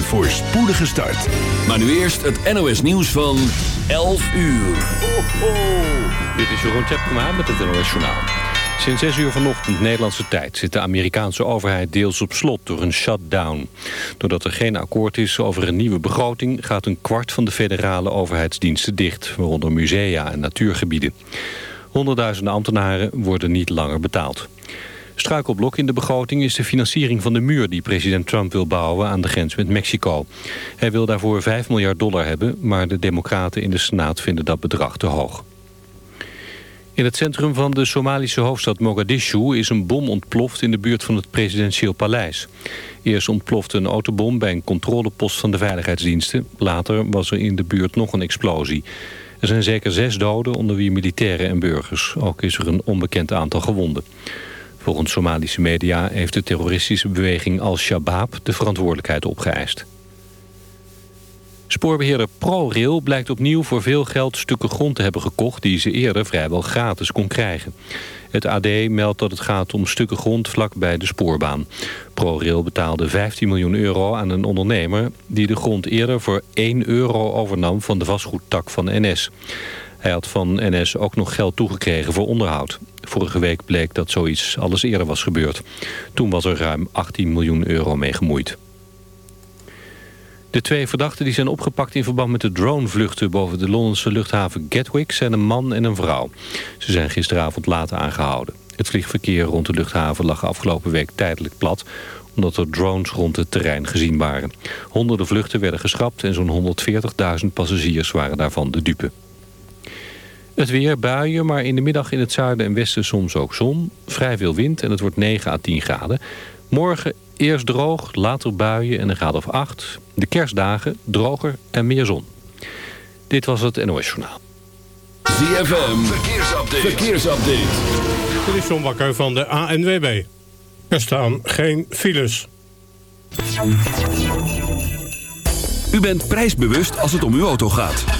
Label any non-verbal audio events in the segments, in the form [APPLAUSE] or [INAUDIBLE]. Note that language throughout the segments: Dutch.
Een voorspoedige start. Maar nu eerst het NOS nieuws van 11 uur. Ho. Dit is Jeroen Tjepkema met het NOS Journaal. Sinds 6 uur vanochtend Nederlandse tijd zit de Amerikaanse overheid deels op slot door een shutdown. Doordat er geen akkoord is over een nieuwe begroting gaat een kwart van de federale overheidsdiensten dicht, waaronder musea en natuurgebieden. Honderdduizenden ambtenaren worden niet langer betaald. Struikelblok in de begroting is de financiering van de muur... die president Trump wil bouwen aan de grens met Mexico. Hij wil daarvoor 5 miljard dollar hebben... maar de democraten in de Senaat vinden dat bedrag te hoog. In het centrum van de Somalische hoofdstad Mogadishu is een bom ontploft in de buurt van het presidentieel paleis. Eerst ontplofte een autobom bij een controlepost van de veiligheidsdiensten. Later was er in de buurt nog een explosie. Er zijn zeker zes doden, onder wie militairen en burgers. Ook is er een onbekend aantal gewonden. Volgens Somalische media heeft de terroristische beweging Al-Shabaab de verantwoordelijkheid opgeëist. Spoorbeheerder ProRail blijkt opnieuw voor veel geld stukken grond te hebben gekocht... die ze eerder vrijwel gratis kon krijgen. Het AD meldt dat het gaat om stukken grond vlak bij de spoorbaan. ProRail betaalde 15 miljoen euro aan een ondernemer... die de grond eerder voor 1 euro overnam van de vastgoedtak van NS. Hij had van NS ook nog geld toegekregen voor onderhoud. Vorige week bleek dat zoiets alles eerder was gebeurd. Toen was er ruim 18 miljoen euro mee gemoeid. De twee verdachten die zijn opgepakt in verband met de dronevluchten... boven de Londense luchthaven Gatwick zijn een man en een vrouw. Ze zijn gisteravond later aangehouden. Het vliegverkeer rond de luchthaven lag afgelopen week tijdelijk plat omdat er drones rond het terrein gezien waren. Honderden vluchten werden geschrapt en zo'n 140.000 passagiers waren daarvan de dupe. Het weer, buien, maar in de middag in het zuiden en westen soms ook zon. Vrij veel wind en het wordt 9 à 10 graden. Morgen eerst droog, later buien en een graad of 8. De kerstdagen droger en meer zon. Dit was het NOS Journaal. ZFM, verkeersupdate. verkeersupdate. Dit is John Bakker van de ANWB. Er staan geen files. U bent prijsbewust als het om uw auto gaat.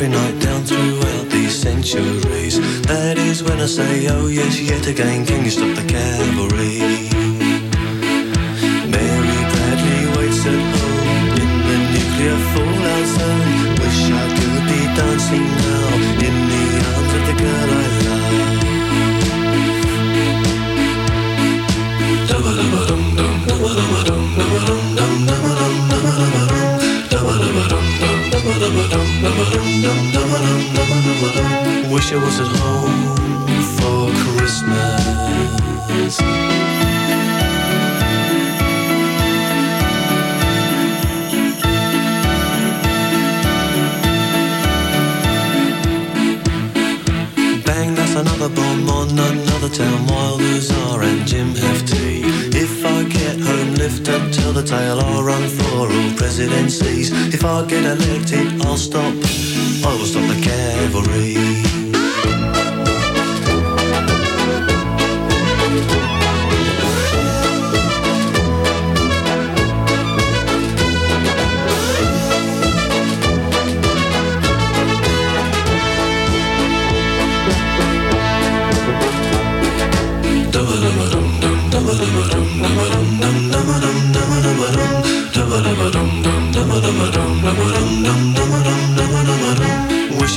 Every night down throughout these centuries. That is when I say, oh yes, yet again, can you stop the cavalry? Wish I was at home for Christmas. Bang, that's another bomb on another town. Wilders are and Jim Hefty. If I get home, lift up, tell the tale. I'll run for all presidencies. If I get elected, I'll stop. I will stop the cavalry.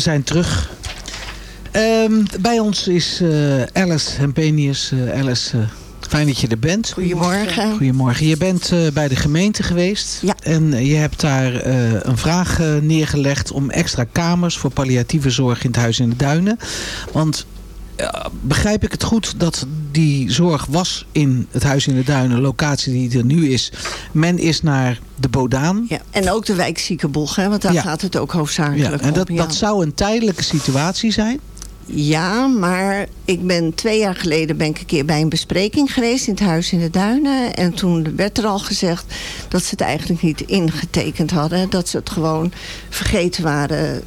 We zijn terug. Ehm, bij ons is eh, Alice Hempenius. Eh, Alice, eh, fijn dat je er bent. Goedemorgen. Goedemorgen. Je bent bij de gemeente geweest. Ja. En je hebt daar een vraag neergelegd om extra kamers voor palliatieve zorg in het Huis in de Duinen. Want begrijp ik het goed dat die zorg was in het Huis in de Duinen, locatie die er nu is. Men is naar de Bodaan. Ja, en ook de wijk Ziekenboeg, hè, want daar Ja. gaat het ook Ja, hoofdzakelijk en dat, om. Ja. dat zou een tijdelijke situatie zijn. ja, maar ik ben twee jaar geleden ben ik een keer bij een bespreking geweest in het Huis in de Duinen. En toen werd er al gezegd dat ze het eigenlijk niet ingetekend hadden. Dat ze het gewoon vergeten waren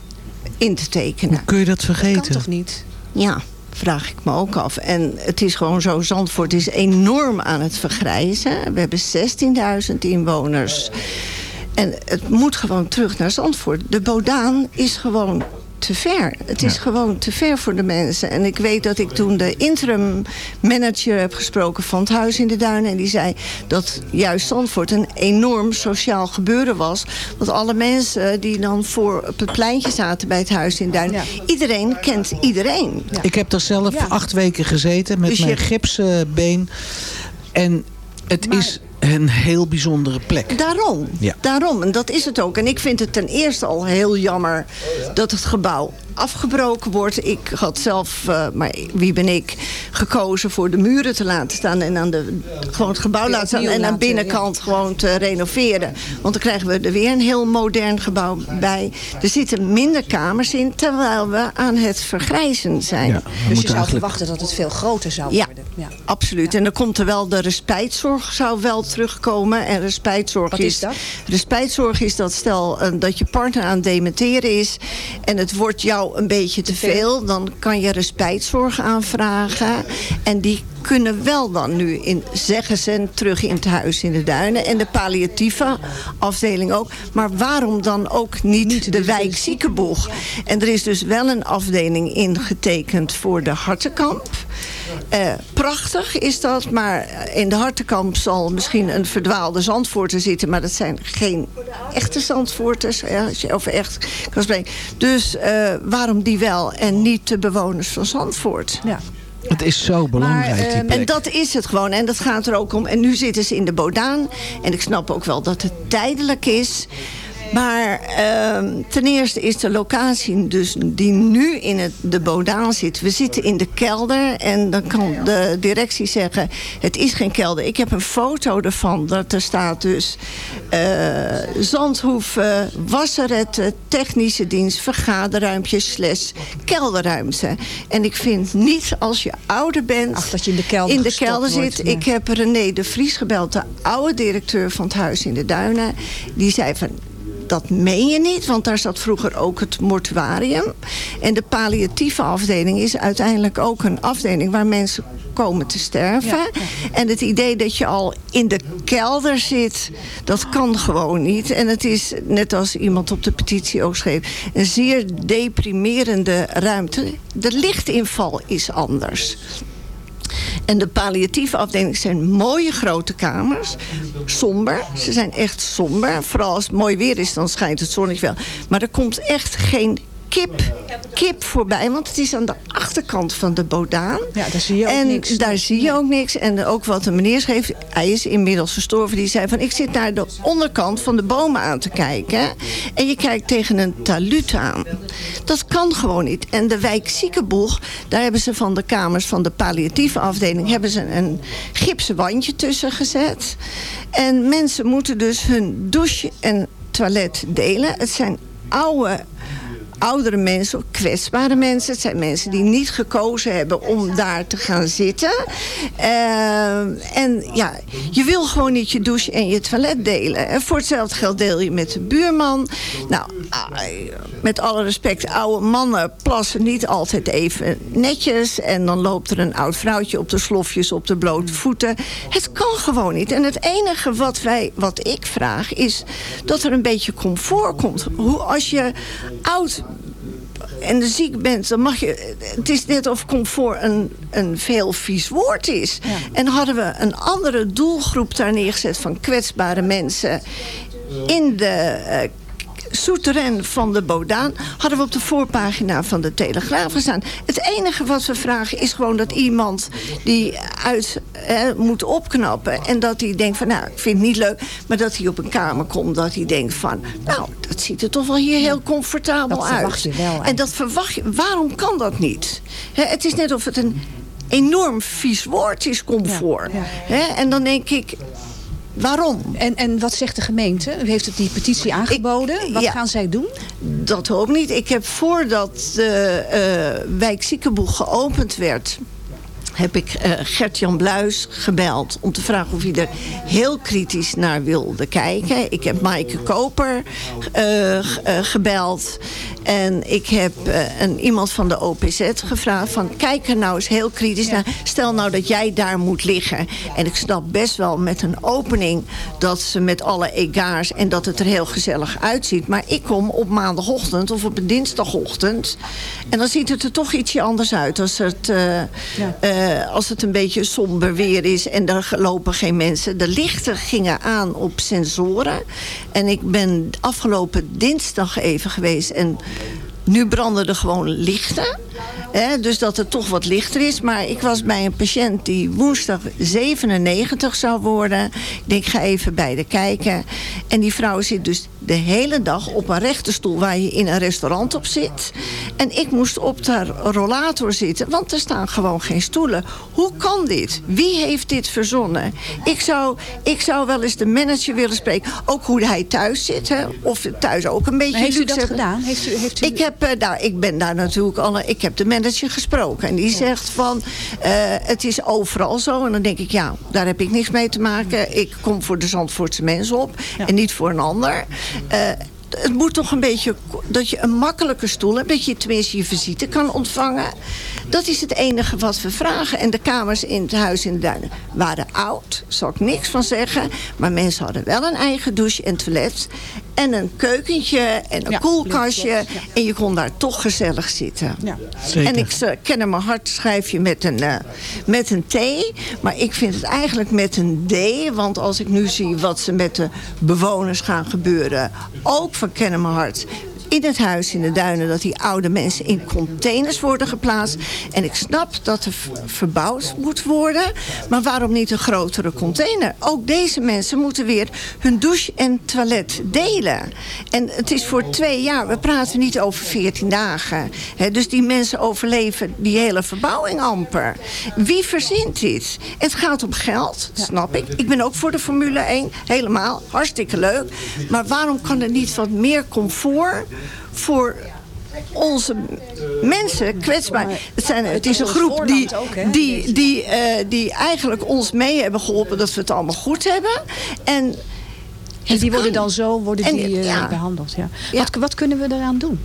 in te tekenen. Hoe kun je dat vergeten? Kan toch niet? Ja, vraag ik me ook af. En het is gewoon zo, Zandvoort is enorm aan het vergrijzen. We hebben 16.000 inwoners. En het moet gewoon terug naar Zandvoort. De Bodaan is gewoon te ver. Het is gewoon te ver voor de mensen. En ik weet dat ik toen de interim manager heb gesproken van het Huis in de Duinen. En die zei dat juist Zandvoort een enorm sociaal gebeuren was. Want alle mensen die dan voor op het pleintje zaten bij het Huis in de Duinen. Iedereen kent iedereen. Ik heb er zelf Ja. acht weken gezeten met Dus je- mijn gipsbeen. En het is een heel bijzondere plek. Daarom. Ja. Daarom. En dat is het ook. En ik vind het ten eerste al heel jammer dat het gebouw afgebroken wordt. Ik had zelf, eh, maar wie ben ik, gekozen voor de muren te laten staan. En aan de, gewoon het gebouw laten staan. En aan de binnenkant gewoon te renoveren. Want dan krijgen we er weer een heel modern gebouw bij. Er zitten minder kamers in, terwijl we aan het vergrijzen zijn. Ja, Dus je zou eigenlijk... verwachten dat het veel groter zou Ja. worden. Ja. Absoluut. En dan komt er wel de respijtzorg zou wel terugkomen. En respijtzorg Wat is dat? Respijtzorg is dat stel eh, dat je partner aan het dementeren is. En het wordt jou een beetje te veel. Dan kan je respijtzorg aanvragen. En die kunnen wel dan nu in, zeggen ze, terug in het huis in de duinen. En de palliatieve afdeling ook. Maar waarom dan ook niet, de wijk Ziekenboeg? En er is dus wel een afdeling ingetekend voor de Hartenkamp. Eh, prachtig is dat, maar in de Hartenkamp zal misschien een verdwaalde Zandvoorter zitten. Maar dat zijn geen echte Zandvoorters, hè, als je over echt kan spreken. Dus eh, waarom die wel en niet de bewoners van Zandvoort? Ja. Het is zo belangrijk, die ehm, plek. En dat is het gewoon. En dat gaat er ook om. En nu zitten ze in de Bodaan. En ik snap ook wel dat het tijdelijk is. Maar ehm, ten eerste is de locatie dus die nu in het, de Bodaan zit. We zitten in de kelder en dan kan de directie zeggen... het is geen kelder. Ik heb een foto ervan dat er staat dus... eh zandhoeven, wasseretten, technische dienst... vergaderruimpjes, slash kelderruimte. En ik vind niet als je ouder bent... Ach, dat je in de kelder in de gestopt kelder wordt, zit. nee. Ik heb René de Vries gebeld, de oude directeur van het Huis in de Duinen. Die zei van, dat meen je niet, want daar zat vroeger ook het mortuarium. En de palliatieve afdeling is uiteindelijk ook een afdeling... waar mensen komen te sterven. En het idee dat je al in de kelder zit, dat kan gewoon niet. En het is, net als iemand op de petitie ook schreef... een zeer deprimerende ruimte. De lichtinval is anders. En de palliatieve afdeling zijn mooie grote kamers. Somber. Ze zijn echt somber. Vooral als het mooi weer is, dan schijnt het zonnetje wel. Maar er komt echt geen kip, kip voorbij. Want het is aan de achterkant van de bodaan. Ja, daar zie je ook en niks. daar zie je ook niks. En ook wat de meneer schreef, hij is inmiddels gestorven. Die zei van, ik zit naar de onderkant van de bomen aan te kijken. En je kijkt tegen een taluut aan. Dat kan gewoon niet. En de wijk Ziekenboeg, daar hebben ze van de kamers van de palliatieve afdeling... hebben ze een gipsen wandje tussen gezet. En mensen moeten dus hun douche en toilet delen. Het zijn oude oudere mensen, kwetsbare mensen. Het zijn mensen die niet gekozen hebben om daar te gaan zitten. Eh, en ja, je wil gewoon niet je douche en je toilet delen. En voor hetzelfde geld deel je met de buurman. Nou, met alle respect, oude mannen plassen niet altijd even netjes. En dan loopt er een oud vrouwtje op de slofjes op de blote voeten. Het kan gewoon niet. En het enige wat, wij, wat ik vraag is dat er een beetje comfort komt. Hoe, als je oud en ziek bent, dan mag je... Het is net of comfort een, een veel vies woord is. En hadden we een andere doelgroep daar neergezet... van kwetsbare mensen in de eh, souterrain van de Bodaan... hadden we op de voorpagina van de Telegraaf gestaan. Het enige wat we vragen is gewoon dat iemand die uit eh, moet opknappen... en dat hij denkt van, nou, ik vind het niet leuk... maar dat hij op een kamer komt, dat hij denkt van... nou, dat ziet er toch wel hier heel comfortabel Dat uit. verwacht je wel, hè? En dat verwacht je. Waarom kan dat niet? Hè, het is net of het een enorm vies woord is, comfort. Hè, en dan denk ik, waarom? En, en wat zegt de gemeente? U heeft het die petitie aangeboden. Wat ja. gaan zij doen? Dat ook niet. Ik heb voordat de wijk Ziekenboeg geopend werd heb ik eh, Gert-Jan Bluis gebeld om te vragen of hij er heel kritisch naar wilde kijken. Ik heb Maaike Koper eh, eh, gebeld. En ik heb een, iemand van de OPZ gevraagd van... kijk er nou eens heel kritisch naar. Stel nou dat jij daar moet liggen. En ik snap best wel met een opening... dat ze met alle egaars en dat het er heel gezellig uitziet. Maar ik kom op maandagochtend of op een dinsdagochtend... en dan ziet het er toch ietsje anders uit... als het, eh, eh, als het een beetje somber weer is en er lopen geen mensen. De lichten gingen aan op sensoren. En ik ben afgelopen dinsdag even geweest... en nu branden er gewoon lichten. Hè, dus dat het toch wat lichter is. Maar ik was bij een patiënt die woensdag 97 zou worden. Ik denk, ga even bij de kijken. En die vrouw zit dus de hele dag op een rechte stoel... waar je in een restaurant op zit. En ik moest op de rollator zitten, want er staan gewoon geen stoelen. Hoe kan dit? Wie heeft dit verzonnen? Ik zou, ik zou wel eens de manager willen spreken. Ook hoe hij thuis zit. Hè? Of thuis ook een beetje... Maar heeft u luxe dat gedaan? Heeft u, heeft u... Ik heb, eh, nou, ik ben daar natuurlijk al. Ik heb de manager gesproken. En die zegt van. eh, het is overal zo. En dan denk ik, ja, daar heb ik niks mee te maken. Ik kom voor de Zandvoortse mensen op. En niet voor een ander. Eh, het moet toch een beetje dat je een makkelijke stoel hebt. Dat je tenminste je visite kan ontvangen. Dat is het enige wat we vragen. En de kamers in het huis in de duinen waren oud. Daar zal ik niks van zeggen. Maar mensen hadden wel een eigen douche en toilet. En een keukentje en een Ja, koelkastje. ja. En je kon daar toch gezellig zitten. Ja. Zeker. En ik eh, ken hem mijn hart schrijf je met een, eh, met een T. Maar ik vind het eigenlijk met een D. Want als ik nu zie wat ze met de bewoners gaan gebeuren. Ook van Kennen mijn hart. In het huis in de duinen... dat die oude mensen in containers worden geplaatst. En ik snap dat er verbouwd moet worden. Maar waarom niet een grotere container? Ook deze mensen moeten weer hun douche en toilet delen. En het is voor twee jaar. We praten niet over 14 dagen. Dus die mensen overleven die hele verbouwing amper. Wie verzint dit? Het gaat om geld, snap ik. Ik ben ook voor de Formule 1. Helemaal. Hartstikke leuk. Maar waarom kan er niet wat meer comfort voor onze mensen kwetsbaar. Het, zijn, het is een groep die, die, die, eh, die eigenlijk ons mee hebben geholpen dat we het allemaal goed hebben. En En die worden dan zo worden En, die, eh, ja. behandeld. Ja. Wat, wat kunnen we eraan doen?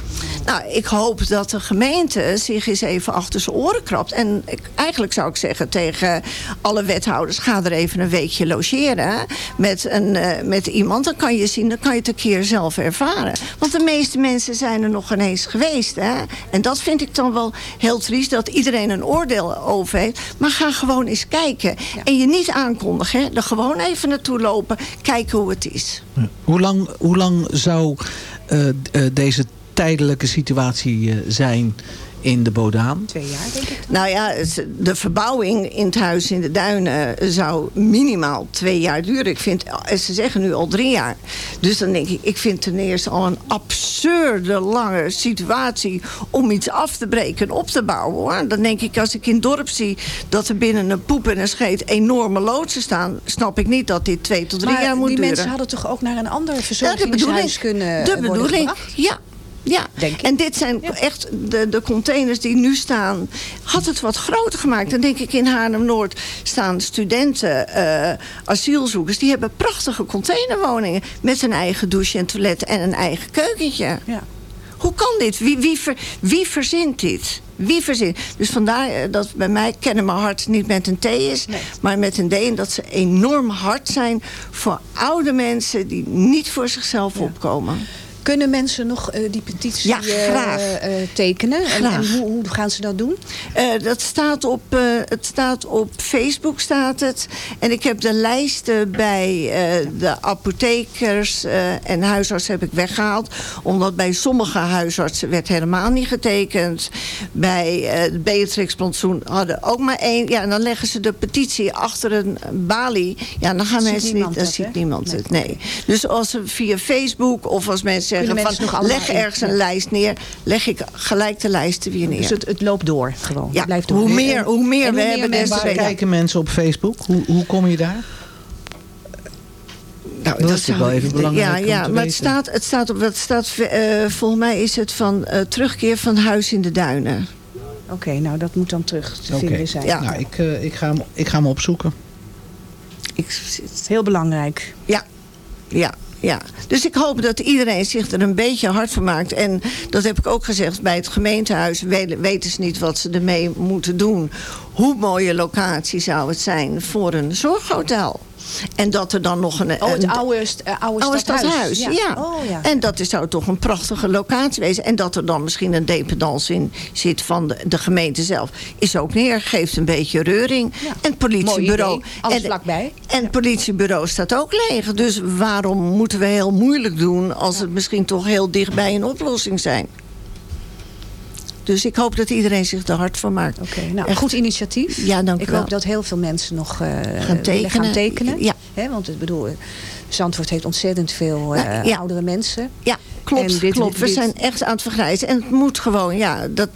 Nou, ik hoop dat de gemeente zich eens even achter zijn oren krabt. En ik, eigenlijk zou ik zeggen tegen alle wethouders... ga er even een weekje logeren met, een, eh, met iemand. Dan kan je zien, dan kan je het een keer zelf ervaren. Want de meeste mensen zijn er nog ineens geweest. Hè? En dat vind ik dan wel heel triest, dat iedereen een oordeel over heeft. Maar ga gewoon eens kijken. En je niet aankondigen, hè? er gewoon even naartoe lopen. Kijken hoe het is. Hoe lang, hoe lang zou eh, d- eh, deze tijdelijke situatie eh, zijn in de Bodaan? Twee jaar, denk ik. Nou ja, de verbouwing in het huis in de duinen zou minimaal twee jaar duren. Ik vind, ze zeggen nu al drie jaar. Dus dan denk ik, ik vind ten eerste al een absurde lange situatie om iets af te breken en op te bouwen. Hoor. Dan denk ik, als ik in het dorp zie dat er binnen een poep en een scheet enorme loodsen staan, snap ik niet dat dit twee tot drie maar jaar moet die duren. mensen hadden toch ook naar een ander verzorgingshuis bedoeling. kunnen de eh, worden bedoeling. gebracht? Ja. Ja, Denk ik. en dit zijn echt de, de containers die nu staan. Had het wat groter gemaakt. Dan denk ik in Haarlem-Noord staan studenten, eh, asielzoekers. Die hebben prachtige containerwoningen. Met een eigen douche en toilet en een eigen keukentje. Ja. Hoe kan dit? Wie, wie, ver- wie verzint dit? Wie verzint? Dus vandaar eh, dat bij mij kennen mijn hart niet met een T is, maar met een D. En dat ze enorm hard zijn voor oude mensen die niet voor zichzelf opkomen. Kunnen mensen nog eh, die petitie Ja, eh, graag. eh, tekenen? En, Graag. en hoe, hoe gaan ze dat doen? Dat staat op, het staat op Facebook staat het. En ik heb de lijsten bij de apothekers en huisartsen heb ik weggehaald. Omdat bij sommige huisartsen werd helemaal niet getekend. Bij Beatrix Plantsoen hadden ook maar één. Ja, en dan leggen ze de petitie achter een balie. Ja, dan gaan Ziet mensen niet, dan ziet niemand het. Nee. Dus als ze via Facebook of als mensen zeggen van leg ergens een ja. lijst neer, leg ik gelijk de lijsten weer neer. Dus het, het loopt door gewoon. Ja, het blijft door. hoe meer, hoe meer En we hoe hebben, mensen- Waar kijken mensen op Facebook? Hoe, hoe kom je daar? Nou, Dat is zou- wel even belangrijk Ja, ja maar het staat, het staat op, het staat, eh, volgens mij is het van eh, terugkeer van Huis in de Duinen. Oké, nou dat moet dan terug te vinden zijn. Ja. Nou, ik, eh, ik, ga hem, ik ga hem opzoeken. Ik zit, Heel belangrijk. ja, ja, ja. Dus ik hoop dat iedereen zich er een beetje hard voor maakt. En dat heb ik ook gezegd bij het gemeentehuis. we- Weten ze niet wat ze ermee moeten doen. Hoe mooie locatie zou het zijn voor een zorghotel. En dat er dan nog een... Oh, het een- oude, st- eh, oude, Oude stadhuis. ja. Oh, ja. En dat is, zou toch een prachtige locatie wezen. En dat er dan misschien een dependance in zit van de, de gemeente zelf. Is ook neer, geeft een beetje reuring. Ja. En het politiebureau. Alles en, vlakbij. En het politiebureau staat ook leeg. Dus waarom moeten we heel moeilijk doen... als het misschien toch heel dichtbij een oplossing zijn? Dus ik hoop dat iedereen zich er hard voor maakt. Oké, nou, Echt. goed initiatief. Ja, dank u Ik wel. hoop dat heel veel mensen nog eh, Gaan tekenen. Ja. Hè, want ik bedoel, Zandvoort heeft ontzettend veel eh, Ja, ja. oudere mensen. Ja, klopt. En dit- klopt. We dit- zijn echt aan het vergrijzen. En het moet gewoon, ja, dat...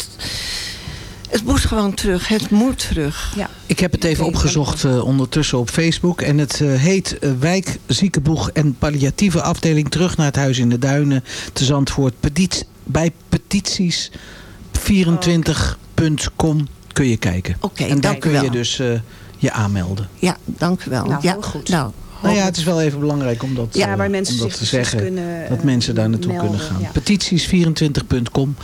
Het moet gewoon terug. Het moet terug. Ja. Ik heb het even opgezocht eh, ondertussen op Facebook. En het eh, heet eh, Wijk Ziekenboeg en Palliatieve Afdeling Terug naar het Huis in de Duinen te Zandvoort. Petit, bij petities24.com kun je kijken. Oké, en u kun je dus eh, je aanmelden. Ja, dank u wel. Nou, ja, goed. Nou, Nou ja, het is wel even belangrijk om dat, Ja, eh, waar mensen om dat te zeggen. kunnen, dat eh, mensen daar naartoe melden, kunnen gaan. ja. Petities24.com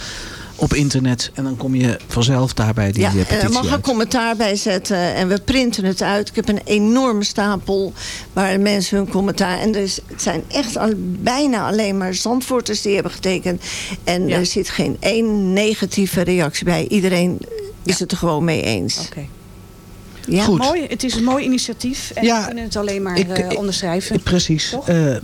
op internet. En dan kom je vanzelf daarbij die ja, eh, en er petitie mag een commentaar bij zetten. En we printen het uit. Ik heb een enorme stapel waar mensen hun commentaar... En er is, het zijn echt al, bijna alleen maar Zandvoorters die hebben getekend. En Ja. er zit geen één negatieve reactie bij. Iedereen is Ja. het er gewoon mee eens. Oké. Ja. Goed. Mooi, het is een mooi initiatief. En Ja, we kunnen het alleen maar ik- eh, ik- onderschrijven. Precies. Eh, eh,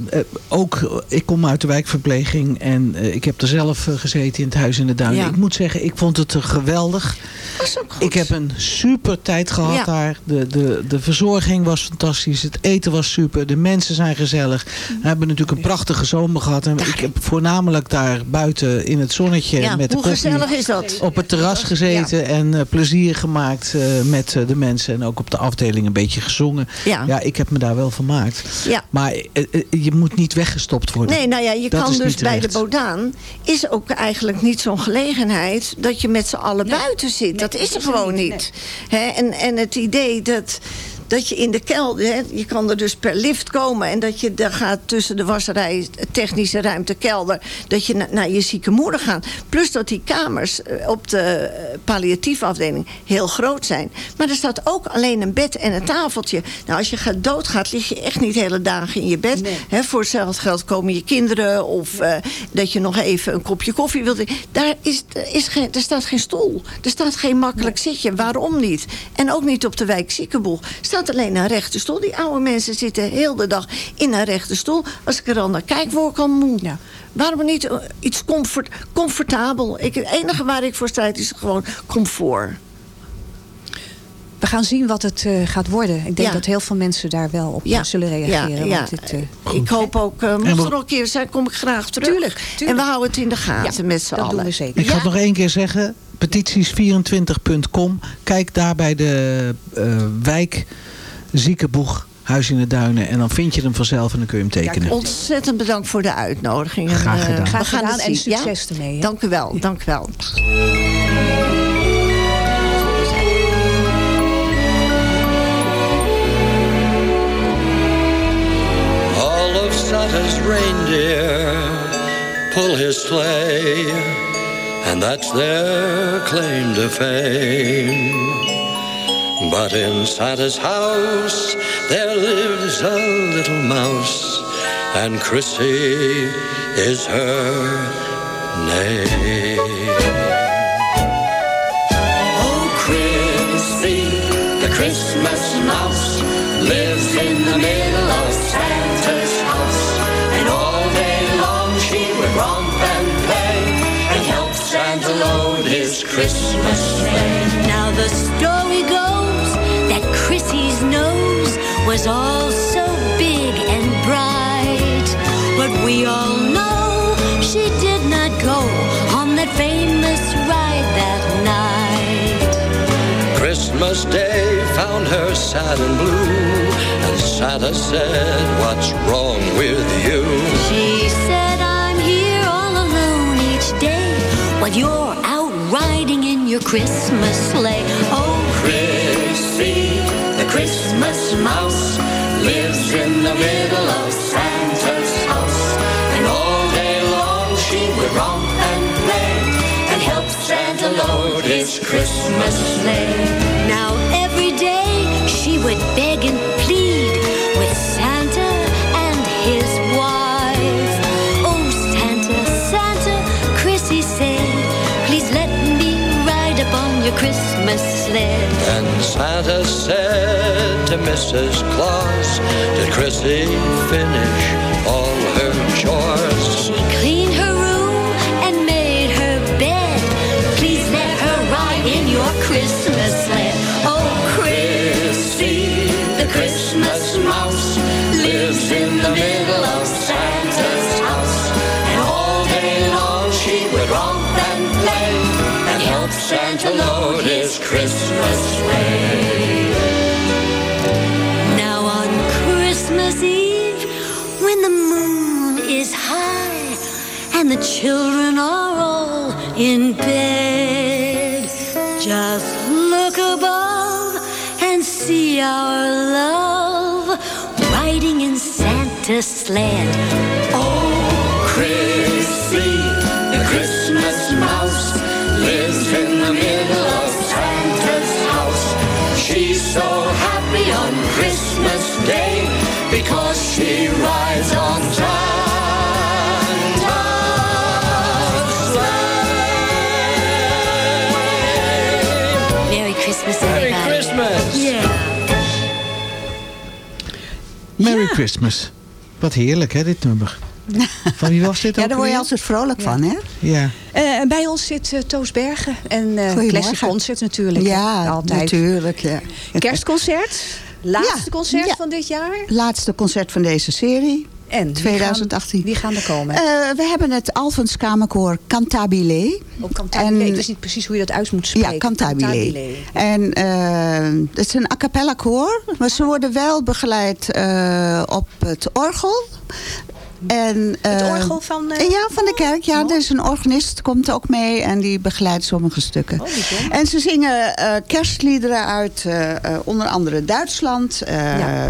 ook, ik kom uit de wijkverpleging en ik heb er zelf gezeten in het Huis in de Duinen. Ja. Ik moet zeggen, ik vond het geweldig. Was ook goed. Ik heb een super tijd gehad Ja. daar. De, de, de verzorging was fantastisch. Het eten was super. De mensen zijn gezellig. We hebben natuurlijk een prachtige zomer gehad. En ik heb voornamelijk daar buiten in het zonnetje ja, met de hoe gezellig is dat? op het terras gezeten en plezier gemaakt met de mensen. En ook op de afdeling een beetje gezongen. Ja. ja, ik heb me daar wel vermaakt. Ja. Maar eh, eh, je moet niet weggestopt worden. Nee, nou ja, je Dat kan dus bij de. Bodaan... is ook eigenlijk niet zo'n gelegenheid... dat je met z'n allen buiten zit. dat is er gewoon niet. Hè, en, en het idee dat... Dat je in de kelder, hè, je kan er dus per lift komen... en dat je daar gaat tussen de wasserij, technische ruimte, kelder... dat je na- naar je zieke moeder gaat. Plus dat die kamers eh, op de eh, palliatieve afdeling heel groot zijn. Maar er staat ook alleen een bed en een tafeltje. Nou, als je gaat doodgaat, lig je echt niet hele dagen in je bed. Hè, voor hetzelfde geld komen je kinderen... of eh, dat je nog even een kopje koffie wilt. Daar is, is geen, er staat geen stoel. Er staat geen makkelijk zitje. Waarom niet? En ook niet op de wijk Ziekenboeg. Staat alleen een rechte stoel. Die oude mensen zitten heel de dag in een rechte stoel. Als ik er dan naar kijk, word ik al moe. Waarom niet eh, iets comfort, comfortabel? Ik, het enige waar ik voor strijd is gewoon comfort. We gaan zien wat het eh, gaat worden. Ik denk Ja. dat heel veel mensen daar wel op Ja, eh, zullen reageren. ja, ja. dit, eh, Ik hoop ook, uh, mocht we- er nog een keer zijn, kom ik graag terug. Tuurlijk, tuurlijk. En we houden het in de gaten met z'n dat allen. doen we zeker. Ik ga het nog één keer zeggen. Petities24.com. Kijk daar bij de eh, wijk Ziekenboeg, Huis in de Duinen. En dan vind je hem vanzelf en dan kun je hem tekenen. Ontzettend bedankt voor de uitnodiging. En, Graag eh, gedaan. we Graag gaan gedaan het en zien, ja? succes ermee, hè? Dank u wel, dank u wel. All of reindeer pull his sleigh, and that's their claim to fame. But in Santa's house there lives a little mouse, and Chrissy is her name. Load his Christmas sleigh. Now the story goes that Chrissy's nose was all so big and bright. But we all know she did not go on that famous ride that night. Christmas Day found her sad and blue, and Santa said, What's wrong with you? She said, your Christmas sleigh. Oh, Chrissy, the Christmas mouse, lives in the middle of Santa's house. And all day long she would romp and play and help Santa load his Christmas sleigh. Now Christmas sled. And Santa said to Mrs. Claus, Did Chrissy finish all her chores? She cleaned her room and made her bed. Please let her ride in your Christmas Santa load his Christmas sleigh. Now on Christmas Eve, when the moon is high and the children are all in bed, just look above and see our love riding in Santa's sled. Oh, Chrissy, the Christmas mouse, lives in the middle of Santa's house. She's so happy on Christmas Day because she rides on Santa's. Merry Christmas. Merry Christmas. Merry. Christmas. Wat heerlijk, hè, dit nummer. [LAUGHS] Van wie was dit Ja, ook daar word je altijd vrolijk van, hè? Ja. Eh, en bij ons zit eh, Toos Bergen. En eh Goedemorgen. Classic Concert natuurlijk. Ja, Altijd. natuurlijk. Ja. Kerstconcert. Laatste Ja, concert ja. van dit jaar. Laatste concert van deze serie. En wie 2018. Gaan, wie gaan er komen? Eh, we hebben het Alphons Kamerkoor Cantabile. Ook Cantabile. Ik wist niet precies hoe je dat uit moet spreken. Ja, Cantabile. En het is een a cappella koor. Maar ze worden wel begeleid eh, op het orgel. En, Het eh, orgel van... eh, ja, van de kerk. Ja, is een organist, komt ook mee en die begeleidt sommige stukken. Oh, en ze zingen eh, kerstliederen uit eh, onder andere Duitsland, Ja.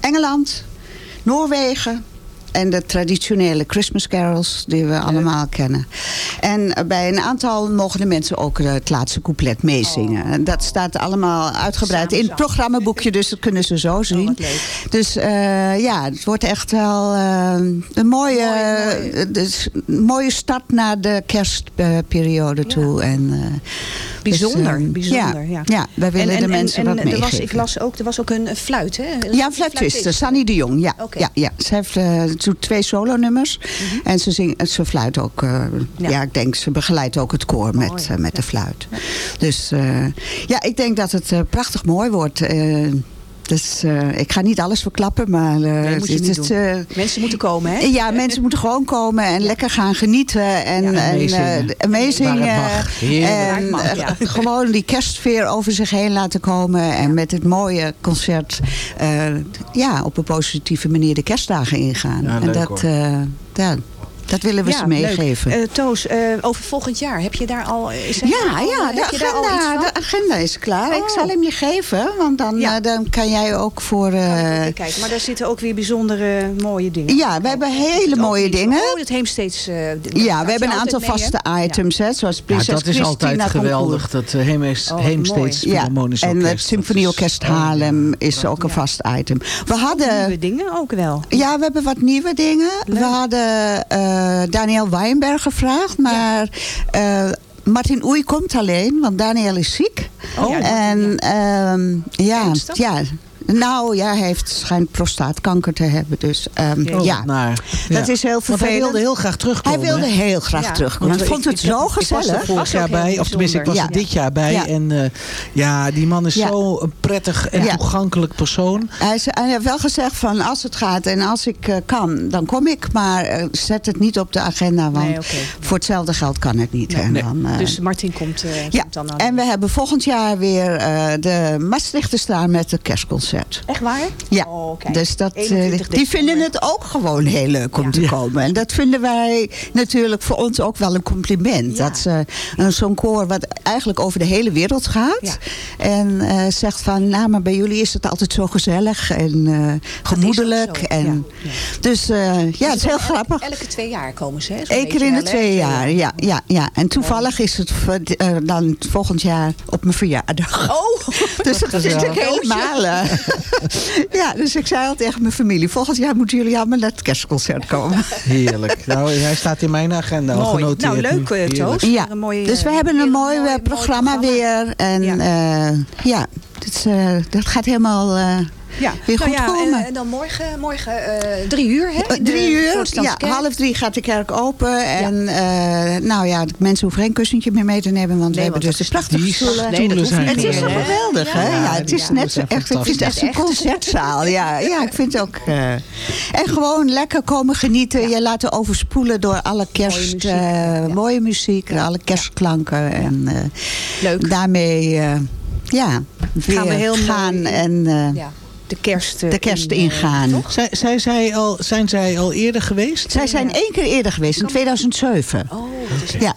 Engeland, Noorwegen. En de traditionele Christmas carols die we allemaal kennen. En bij een aantal mogen de mensen ook het laatste couplet meezingen. En dat staat allemaal uitgebreid in het programmaboekje, dus dat kunnen ze zo zien. Dus eh, ja, het wordt echt wel eh, een mooie, eh, dus mooie start naar de kerstperiode toe. En, eh, Bijzonder, dus, eh, bijzonder. Ja, Ja, ja, wij willen de mensen en, wat er was, meegeven. Ik las ook, er was ook een fluit, hè? Een Ja, fluitiste, Sunny de Jong. Ja, ja, ja. Ze heeft eh, ze doet twee solo-nummers. Mhm. En ze, zingt, ze fluit ook. eh, ja. Ja. ik denk, ze begeleidt ook het koor met, eh, met de fluit. Dus eh, ja, ik denk dat het eh, prachtig mooi wordt. Dus eh, ik ga niet alles verklappen, maar... eh, Nee, moet het eh, Mensen moeten komen, hè? ja, mensen moeten gewoon komen en lekker gaan genieten. En, Ja, en, het En ja. gewoon die kerstsfeer over zich heen laten komen. En met het mooie concert ja, op een positieve manier de kerstdagen ingaan. Ja, en leuk, dat, ja, dat willen we ze meegeven. Eh, Toos, eh, over volgend jaar, heb je daar al... Is Ja, al, ja de, je daar al iets agenda, de agenda is klaar. Ik Oh. zal hem je geven, want dan, Ja. eh, dan kan jij ook voor... eh, kijken, maar daar zitten ook weer bijzondere mooie dingen. ja, we hebben hele mooie dingen. Oh, het Heemsteeds... eh, Ja, we hebben een aantal mee, vaste items, hè, zoals Ja, Prinses dat is altijd geweldig. Dat uh, Oh, Heemsteeds. Philharmonisch en het Symfonieorkest Haarlem is ook een vast item. We hadden... Nieuwe dingen ook wel. Ja, we hebben wat nieuwe dingen. We hadden eh, Daniel Weinberg gevraagd, maar eh, Martin Oei komt alleen, want Daniel is ziek. Oh, ja, en ehm, ja, Ernstig? ja, nou ja, hij heeft schijnt prostaatkanker te hebben, dus ehm, Oh, ja. naar. Dat Ja. is heel Want hij vervelend. wilde heel graag Hij terugkomen. wilde hè? heel graag Ja. terugkomen. Want Ik vond het ik- zo ik- Ik was er gezellig. vorig Was jaar bij, of tenminste ik was er dit jaar bij. Ja. En eh, ja, die man is Ja. zo een prettig en Ja. toegankelijk persoon. Hij, zei- hij heeft wel gezegd van als het gaat en als ik eh, kan, dan kom ik. Maar eh, zet het niet op de agenda, want Nee, voor hetzelfde geld kan het niet. en dan, eh, Dus Martin komt, eh, ja, komt dan aan. en we hebben volgend jaar weer eh, de Maastrichter staan met het kerstconcert. Echt waar? Ja, Oh, kijk. dus dat, eh, 21 die vinden het ook gewoon heel leuk om Ja. te komen. En dat vinden wij natuurlijk voor ons ook wel een compliment. Ja. Dat ze eh, zo'n koor wat eigenlijk over de hele wereld gaat. Ja. En eh, zegt van, nou maar bij jullie is het altijd zo gezellig en eh, gemoedelijk. En, ja, ja. Dus eh, ja, het is heel Elke- grappig. Elke twee jaar komen ze, hè? Eén keer in de twee jaar, ja, ja, ja. En toevallig is het eh, dan volgend jaar op mijn verjaardag. Oh, [LAUGHS] Dus dat is natuurlijk helemaal... eh, [LAUGHS] ja, dus ik zei al tegen mijn familie... volgend jaar moeten jullie allemaal naar het kerstconcert komen. Heerlijk. nou, hij staat in mijn agenda al Mooi. genoteerd. Nou, leuk, eh. Toos. Ja, Een mooie, dus we eh, hebben een mooi, mooi- eh, mooi programma, weer. En Ja. ja, eh, dat gaat helemaal eh, Ja. weer Nou goed ja, komen. En, en dan morgen, morgen eh, drie uur, hè? Eh, drie uur, ja, half drie gaat de kerk open. En eh, nou ja, de mensen hoeven geen kussentje meer mee te nemen. Want we hebben want dus de prachtige stoelen. Nee, dat hoeft zijn niet Het is hè? geweldig, hè? Ja, het is net zo echt, ik vind het echt een concertzaal. Ja, ja, ik vind het ook... eh, en gewoon lekker komen genieten. Je laten overspoelen door alle kerst... muziek, eh, ja. mooie muziek, alle kerstklanken. En eh, Leuk. daarmee, eh, ja, weer Gaan we heel gaan mooi- en eh, Ja, de kerst, eh, de kerst in, eh, ingaan. toch? Zij, zij, zij al, zijn zij al eerder geweest? Zij zijn één keer eerder geweest, in 2007. Oh, dat is Ja.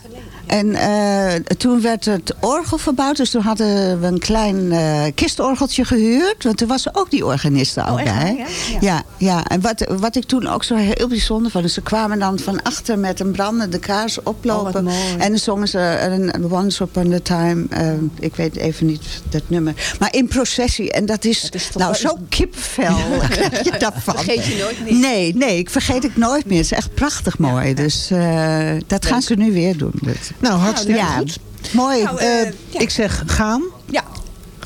En eh, toen werd het orgel verbouwd. Dus toen hadden we een klein eh, kistorgeltje gehuurd. Want toen was er ook die organisten al Oh, bij. waar, ja? Ja. ja, ja. En wat, wat ik toen ook zo heel bijzonder vond. Dus ze kwamen dan van achter met een brandende kaars Oh, oplopen. mooi. en dan zongen ze een Once Upon a Time. eh, ik weet even niet dat nummer. Maar in processie. En dat is, Dat nou zo kipvel [LAUGHS] krijg je daarvan. Vergeet je nooit meer. Nee, nee, ik vergeet ik nooit meer. Het is echt prachtig mooi. Dus dat gaan ze nu weer doen. Dus. Nou, hartstikke ja, goed. mooi. Nou, eh, Eh, Ik zeg gaan. Ja,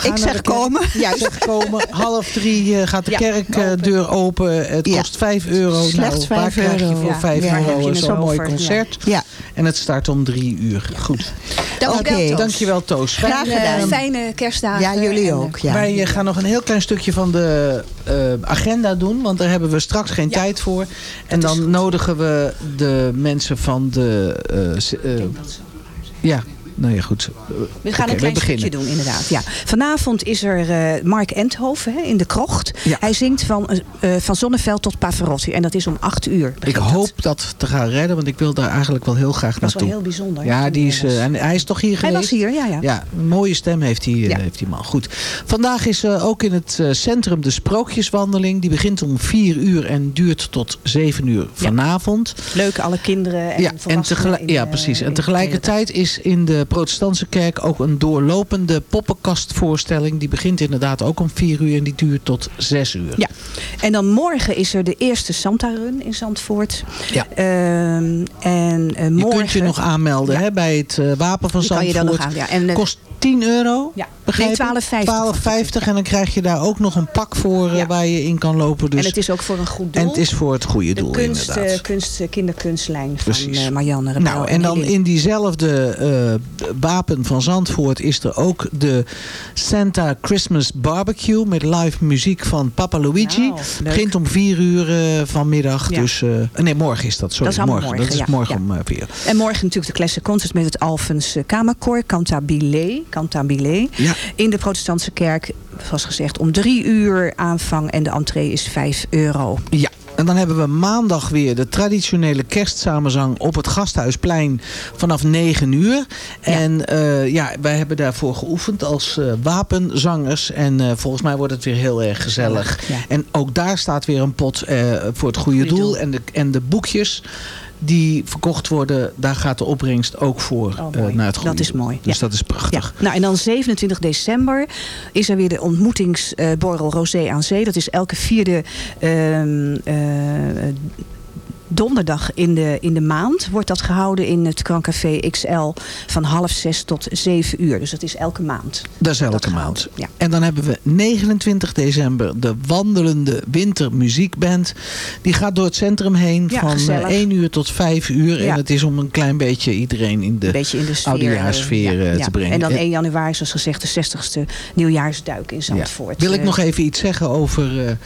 Ik zeg komen. [LAUGHS] Juist. Zeg komen. Half drie eh, gaat de Ja, kerkdeur open. Het Ja. kost 5 euro. Slechts nou, waar 5 krijg je euro. voor Ja. 5 Ja, heb euro het zo'n mooi ja. concert? Ja. En het start om drie uur. Goed. Dankjewel, Oké, Toos. dankjewel Toos. Graag gedaan. eh, Fijne kerstdagen. Ja, jullie ook. eh, Ja. Wij eh, gaan nog een heel klein stukje van de eh, agenda doen. Want daar hebben we straks geen tijd voor. En dan nodigen we de mensen van de... ja, nou ja, goed. We gaan een klein stukje doen, inderdaad. Ja. Vanavond is er eh, Mark Enthoven hè, in de krocht. Ja. Hij zingt van, eh, van Zonneveld tot Pavarotti. En dat is om acht uur. Ik dat. hoop dat te gaan redden, want ik wil daar eigenlijk wel heel graag Dat is wel naartoe. heel bijzonder. Ja, die is, hij eh, en hij is toch hier Hij geweest? was hier, ja, ja. Ja, een mooie stem heeft die, eh, Ja. heeft die man. Goed. Vandaag is eh, ook in het eh, centrum de Sprookjeswandeling. Die begint om 4 uur en duurt tot 7 uur vanavond. Leuk, alle kinderen en Ja, en ja, eh, precies. En tegelijkertijd is in de protestantse kerk ook een doorlopende poppenkastvoorstelling. Die begint inderdaad ook om 4 uur en die duurt tot 6 uur. Ja, en dan morgen is er de eerste Santa Run in Zandvoort. Ja. Ehm, en eh, Je morgen... kunt je nog aanmelden hè, bij het eh, Wapen van Die kan je Zandvoort. dan nog aan, ja. En, eh, Kost 10 euro. Ja. Nee, ik? 12,50. 12,50 en dan krijg je daar ook nog een pak voor eh, Ja. waar je in kan lopen. Dus, En het is ook voor een goed doel. en het is voor het goede de doel kunst, inderdaad. eh, kunst, eh, kinderkunstlijn van Precies. Marianne Rebel Nou, en dan in diezelfde eh, wapen van Zandvoort is er ook de Santa Christmas Barbecue met live muziek van Papa Luigi. Nou. Begint om 4 uur vanmiddag. Ja. Dus, nee, morgen is dat. Sorry, Dat is morgen. morgen, Dat is ja. morgen om eh, 4 uur. En morgen natuurlijk de Classic Concert met het Alphens Kamerkoor, Cantabile. Cantabile. Ja. In de protestantse kerk, zoals gezegd, om drie uur aanvang en de entree is 5 euro. Ja, en dan hebben we maandag weer de traditionele kerstsamenzang op het Gasthuisplein vanaf 9 uur. En eh, ja, wij hebben daarvoor geoefend als eh, wapenzangers. En eh, volgens mij wordt het weer heel erg gezellig. Ja. En ook daar staat weer een pot voor het goede doel. doel. En, de, en de boekjes die verkocht worden, daar gaat de opbrengst ook voor Oh, eh, naar het goede Dat is mooi, Dus ja. dat is prachtig. Ja. Nou, en dan 27 december is er weer de ontmoetingsborrel Rosé aan Zee. Dat is elke vierde ehm, eh, donderdag in de, in de maand. Wordt dat gehouden in het Krancafé XL van half zes tot zeven uur. Dus dat is elke maand. Dat is elke Dat maand. ja. En dan hebben we 29 december de wandelende wintermuziekband. Die gaat door het centrum heen Ja, van eh, gezellig. 1 uur tot 5 uur. Ja. En het is om een klein beetje iedereen in de, Een beetje in de sfeer. oudejaarssfeer eh, eh, ja. te brengen. En dan En- 1 januari, zoals gezegd, de 60ste nieuwjaarsduik in. Zandvoort. Wil ik nog even iets zeggen over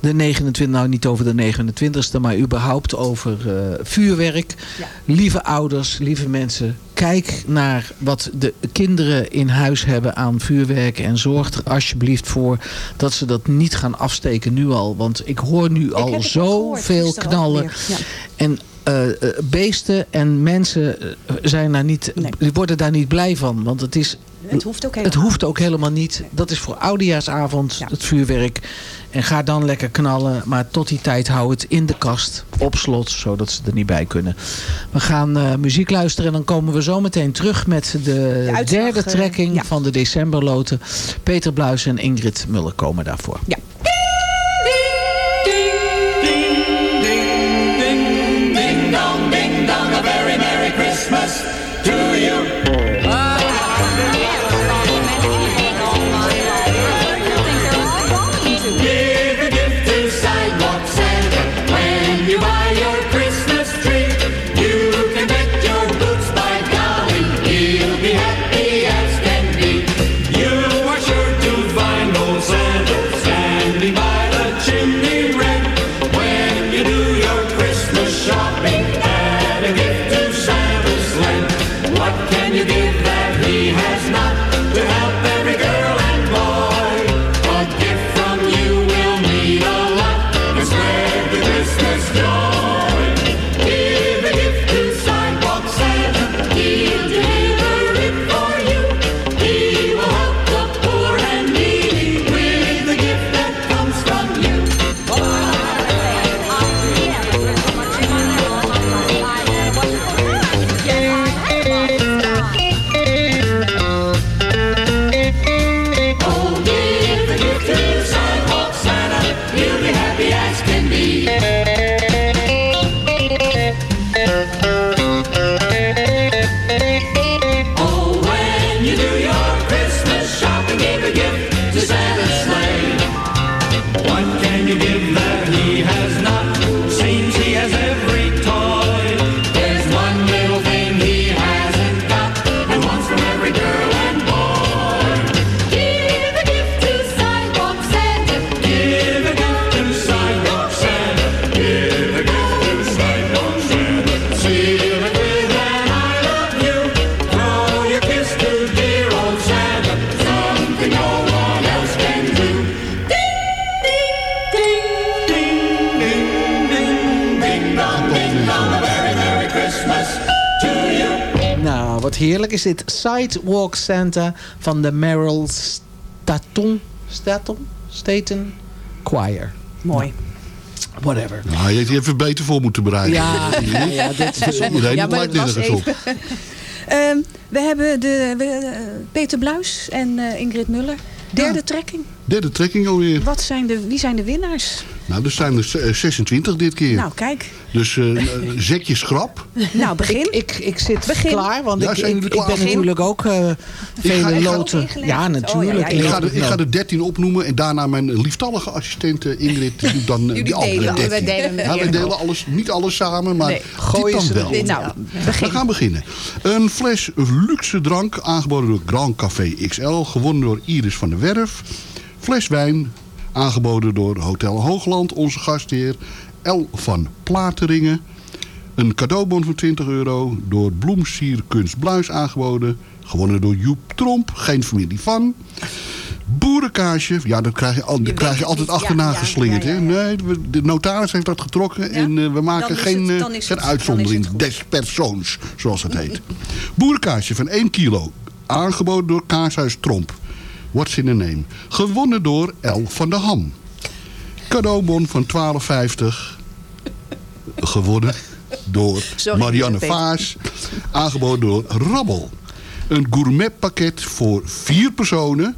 de 29, nou niet over de 29ste, maar überhaupt over eh, vuurwerk. Ja. Lieve ouders, lieve mensen, kijk naar wat de kinderen in huis hebben aan vuurwerk. En zorg er alsjeblieft voor dat ze dat niet gaan afsteken nu al. Want ik hoor nu al zoveel knallen. Ja. En eh, eh, beesten en mensen zijn daar niet, Nee. die worden daar niet blij van. Want het is Het hoeft ook het helemaal hoeft ook helemaal niet. Dat is voor oudejaarsavond Ja. het vuurwerk. En ga dan lekker knallen. Maar tot die tijd hou het in de kast. Op slot. Zodat ze er niet bij kunnen. We gaan eh, muziek luisteren. En dan komen we zo meteen terug met de, uitslag, derde eh, trekking ja. van de decemberloten. Peter Bluis en Ingrid Muller komen daarvoor. Ja. Sidewalk Santa van de Merrill Staton, Staton, Staten Choir. Mooi. Whatever. Nou, je had je even beter voor moeten bereiden. Ja, ja, ja, dit is- [LAUGHS] Iedereen Ja, maar was op. even. [LAUGHS] [LAUGHS] Ehm, we hebben de, we, eh, Peter Bluis en eh, Ingrid Muller. Derde trekking. Derde trekking alweer. Wat zijn de, wie zijn de winnaars? Nou, er zijn er eh, 26 dit keer. Nou, kijk. Dus eh, eh, zet je schrap. [LAUGHS] Nou, begin. Ik, ik zit Begin. klaar, want Ja, ik, ik, ben natuurlijk ook eh, vele ik ga- loten. Ja, natuurlijk. Oh, ja, ja, Ik ga, de, ik ga de 13 opnoemen en daarna mijn lieftallige assistent eh, Ingrid die doet dan eh, die Jullie andere delen, 13. we delen ja, we delen alles, niet alles samen, maar Nee. Gooien dan ze wel. Nou, We begin. gaan beginnen. Een fles luxe drank, aangeboden door Grand Café XL, gewonnen door Iris van der Werf. Fles wijn, aangeboden door Hotel Hoogland, onze gastheer L van Plateringen. Een cadeaubon van 20 euro door Bloemsier Kunst Bluis aangeboden. Gewonnen door Joep Tromp, geen familie van. Boerenkaasje, ja, dat krijg je, al, dat krijg je altijd niet. Achterna ja, gesslingerd. ja, ja, hè? Nee, de notaris heeft dat getrokken en eh, we maken geen, het- eh, geen uitzondering des persoons, zoals het heet. Boerenkaasje van 1 kilo, aangeboden door Kaashuis Tromp. What's in a name? Gewonnen door L van der Ham. Cadeaubon van 12,50. Gewonnen door [LAUGHS] Sorry, Marianne. Vaas. Aangeboden door Rabbel. Een gourmetpakket voor vier personen.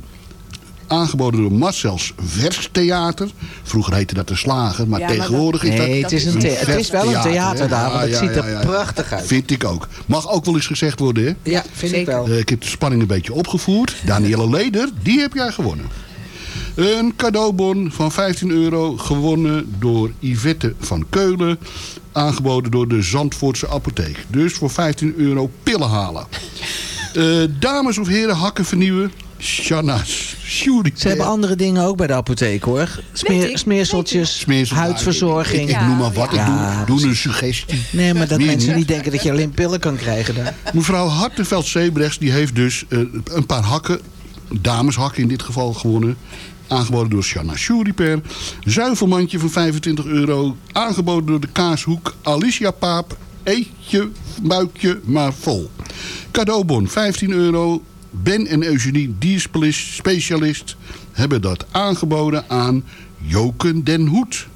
Aangeboden door Marcel's Verstheater. Vroeger heette dat de Slager, maar Ja, maar tegenwoordig is dat... Nee, het is, een het is wel een theater daar, want het ziet ja, er prachtig uit. Vind ik ook. Mag ook wel eens gezegd worden, hè? Ja, vind ik wel. Eh, ik heb de spanning een beetje opgevoerd. Danielle Leder, die heb jij gewonnen. Een cadeaubon van 15 euro, gewonnen door Yvette van Keulen. Aangeboden door de Zandvoortse apotheek. Dus voor 15 euro pillen halen. Eh, dames of heren, hakken vernieuwen. Shanna's. Shuri. Ze hebben andere dingen ook bij de apotheek hoor. Smeer, smeerseltjes, Smeersel- huidverzorging. Ik, ik noem maar wat. Ja, ik doe, doe een suggestie. Nee, maar dat Meer mensen niet. niet denken dat je alleen pillen kan krijgen daar. Mevrouw Hartenveld Sebrechts die heeft dus eh, een paar hakken, dameshakken in dit geval gewonnen. Aangeboden door Shanna Shuriper. Zuivelmandje van 25 euro. Aangeboden door de kaashoek Alicia Paap. Eet je buikje maar vol. Cadeaubon 15 euro. Ben en Eugenie dierspecialist hebben dat aangeboden aan Joken den Hoed.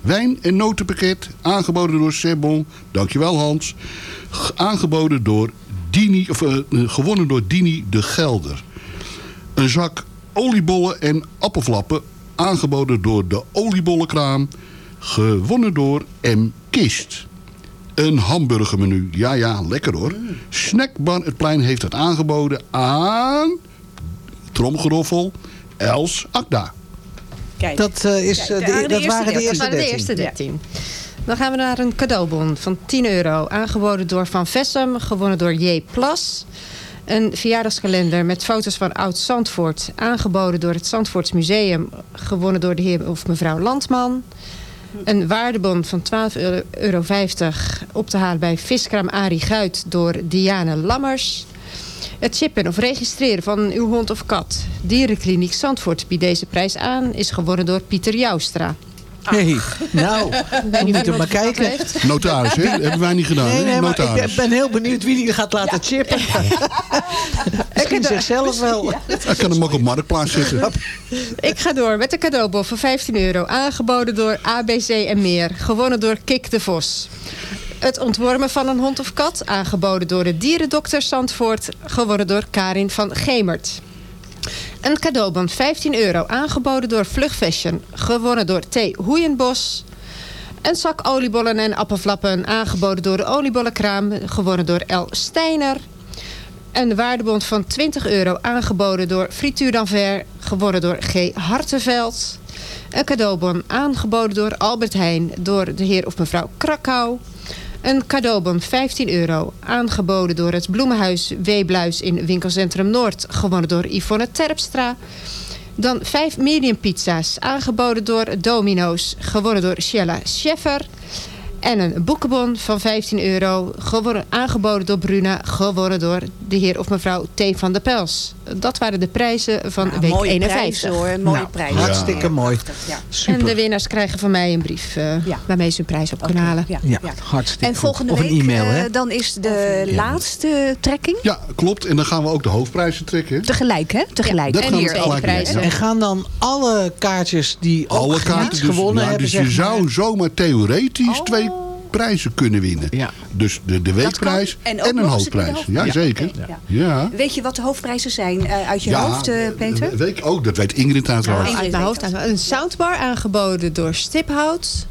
Wijn- en notenpakket, aangeboden door Sebon. Dankjewel Hans. Aangeboden door Dini, of eh, gewonnen door Dini de Gelder. Een zak oliebollen en appelflappen, aangeboden door de oliebollenkraam. Gewonnen door M. Kist. Een hamburgermenu, ja ja, lekker hoor. Snackbar Het Plein heeft het aangeboden aan... Tromgeroffel, Els Akda. Kijk. Dat, eh, is, Kijk, eh, de- de- de dat waren de eerste Dat waren de 13. eerste 13. Dan gaan we naar een cadeaubon van 10 euro. Aangeboden door Van Vessem, gewonnen door J. Plas. Een verjaardagskalender met foto's van Oud-Zandvoort. Aangeboden door het Zandvoorts Museum. Gewonnen door de heer of mevrouw Landman. Een waardebon van 12,50 euro op te halen bij Viskraam Arie Guit door Diane Lammers. Het chippen of registreren van uw hond of kat. Dierenkliniek Zandvoort biedt deze prijs aan. Is gewonnen door Pieter Joustra. Hey, nou, [LAUGHS] we moeten maar kijken. Notaris, hè? hebben wij niet gedaan. Nee, nee, ik ben, ben heel benieuwd wie die gaat laten chippen. [LAUGHS] Misschien zichzelf wel. Hij kan hem ook op marktplaats zetten. Ik ga door met de cadeaubon van 15 euro. Aangeboden door ABC en meer. Gewonnen door Kik de Vos. Het ontwormen van een hond of kat. Aangeboden door de dierendokter Zandvoort. Gewonnen door Karin van Gemert. Een cadeaubon 15 euro. Aangeboden door Vlug Fashion. Gewonnen door T. Hoeienbos. Een zak oliebollen en appelflappen. Aangeboden door de oliebollenkraam. Gewonnen door L. Steiner. Een waardebond van 20 euro aangeboden door Frituur d'Anvers, gewonnen door G. Hartenveld. Een cadeaubon aangeboden door Albert Heijn, door de heer of mevrouw Krakau. Een cadeaubon 15 euro, aangeboden door het Bloemenhuis Weebluis in winkelcentrum Noord, gewonnen door Yvonne Terpstra. Dan 5 medium pizza's, aangeboden door Domino's, gewonnen door Shella Scheffer. En een boekenbon van 15 euro, aangeboden door Bruna, gewonnen door de heer of mevrouw T. van der Pels. Dat waren de prijzen van week mooie 51. prijzen, hoor. Mooie prijzen. Hartstikke mooi. Ja. En de winnaars krijgen van mij een brief eh, waarmee ze hun prijs op kunnen halen. Ja, Ja, hartstikke En volgende Of een week e-mail, eh, dan is de laatste trekking. Ja, klopt. En dan gaan we ook de hoofdprijzen trekken. Tegelijk, hè? Tegelijk. Dat gaan we tegelijk doen. En gaan dan alle kaartjes die Alle kaarten dus, gewonnen ja, hebben, dus je maar- zou zomaar theoretisch twee prijzen kunnen winnen. Dus de, de weekprijs En een hoofdprijs. Ja, zeker. Ja. Ja. Weet je wat de hoofdprijzen zijn eh, uit je Ja, hoofd, eh, Peter? Weet ik ook, dat weet Ingrid uit mijn hoofd. Een soundbar aangeboden door Stiphout.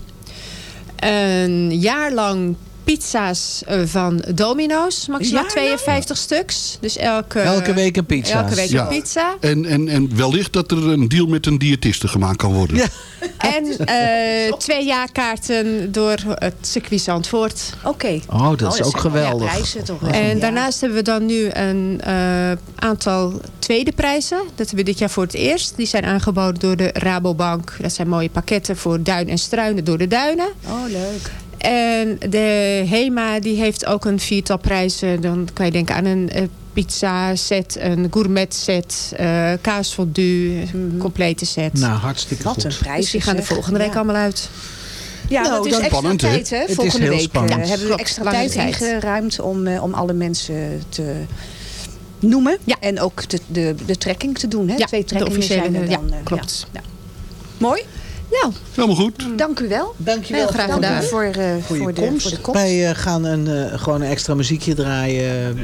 Een jaar lang pizza's eh, van Domino's. Maximaal Jaar 52 stuks. Dus elke, Elke week een pizza. Elke week Ja. een pizza. En, en, en wellicht dat er een deal met een diëtiste gemaakt kan worden. Ja. En eh, twee jaarkaarten door het circuit Zandvoort. Oké. Oh, dat is ook geweldig. prijzen toch. En daarnaast hebben we dan nu een eh, aantal tweede prijzen. Dat hebben we dit jaar voor het eerst. Die zijn aangeboden door de Rabobank. Dat zijn mooie pakketten voor duin en struinen door de duinen. Oh, leuk. En de HEMA die heeft ook een viertal prijzen. Dan kan je denken aan een eh, pizza set, een gourmet set, eh kaasfondue, een complete set. Nou, hartstikke Wat goed. een prijs. Dus die gaan er zeg. volgende week Ja. allemaal uit. Ja, Nou, dat is extra spannend, hè? tijd, hè? Het is Volgende heel week spannend. eh, hebben we Klopt, extra tijd tijd. ingeruimd om, eh, om alle mensen te noemen. En ook de, de, de trekking te doen, hè? Ja, Twee de trekkingen officiële, zijn er ja, dan. eh, klopt. ja. Mooi. Nou, Helemaal goed. dank u wel. Dank je Heel wel. graag Dank u gedaan. voor, eh, Voor de, komst. voor de komst. Wij eh, gaan een, eh, gewoon een extra muziekje draaien.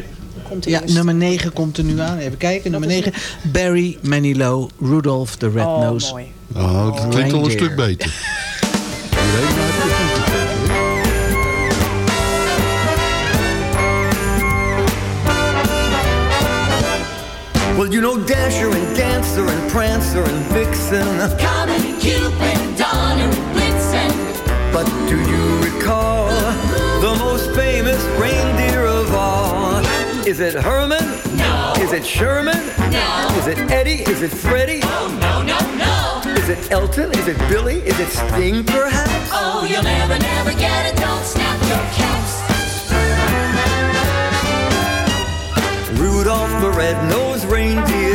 Komt er Ja, eerst. nummer 9 komt er nu aan. Even kijken. Nummer 9. Barry Manilow, Rudolph the Oh, Red-Nosed. mooi. Oh, dat klinkt al een stuk beter. Well, you know Dasher and Dancer and Prancer and Vixen. Comet, Cupid, Donner, Blitzen. But do you recall the most famous reindeer of all? Is it Herman? No. Is it Sherman? No. Is it Eddie? Is it Freddie? Oh, no, no, no. Is it Elton? Is it Billy? Is it Sting, perhaps? Oh, you'll never, never get it. Don't snap your caps. Rudolph the red-nosed reindeer had a very